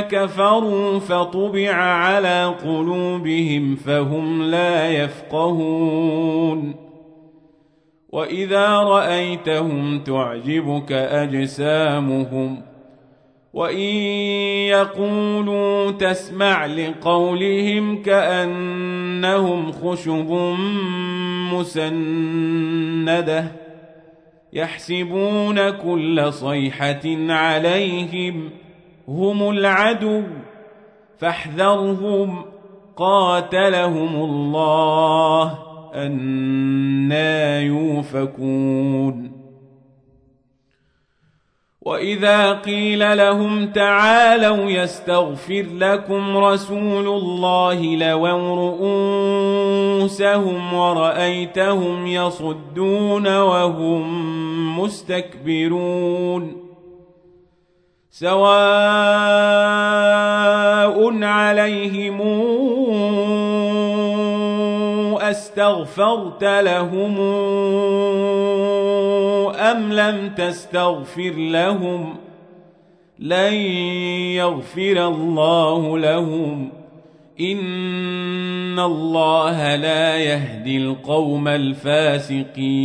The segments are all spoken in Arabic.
ثم كفروا فطبع على قلوبهم فهم لا يفقهون. وإذا رأيتهم تعجبك أجسامهم وإن يقولوا تسمع لقولهم كأنهم خشب مسندة يحسبون كل صيحة عليهم هم العدو فاحذرهم قاتلهم الله أنا يوفكون. وإذا قيل لهم تعالوا يستغفر لكم رسول الله لووا رؤوسهم ورأيتهم يصدون وهم مستكبرون. سواء عليهم استغفرت لهم ام لم تستغفر لهم لن يغفر الله لهم ان الله لا يهدي القوم الفاسقين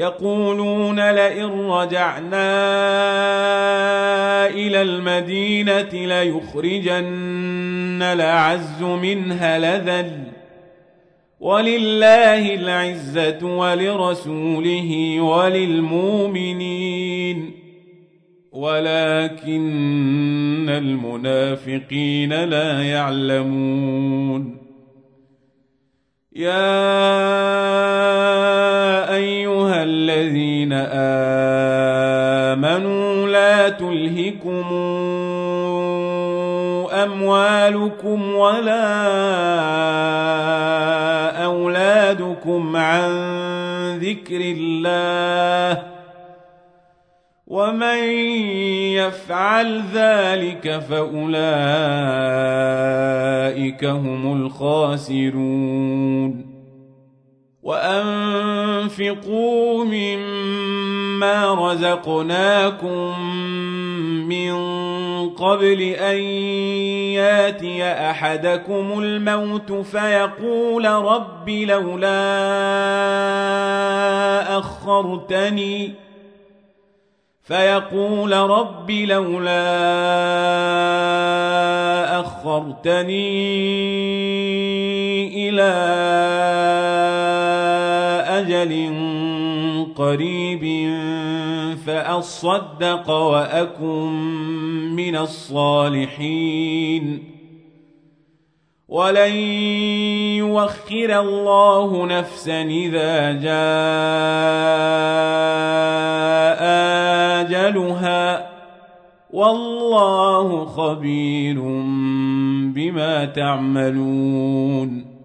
يقولون لئن رجعنا إلى المدينة ليخرجن الأعز منها لذل. ولله العزة ولرسوله وللمؤمنين. ولكن المنافقين لا يعلمون. يا تلهكم اموالكم ولا اولادكم عن ذكر الله ومن يفعل ذلك فاولئك هم الخاسرون وانفقوا مما رزقناكم من قبل ان ياتي احدكم الموت فيقول رب لولا اخرتني فيقول رب لولا أخرتني إلى أجل قريب فأصدق وأكن من الصالحين. ولن يوخر الله نفسا إذا جاء أجلها. والله خبير بما تعملون.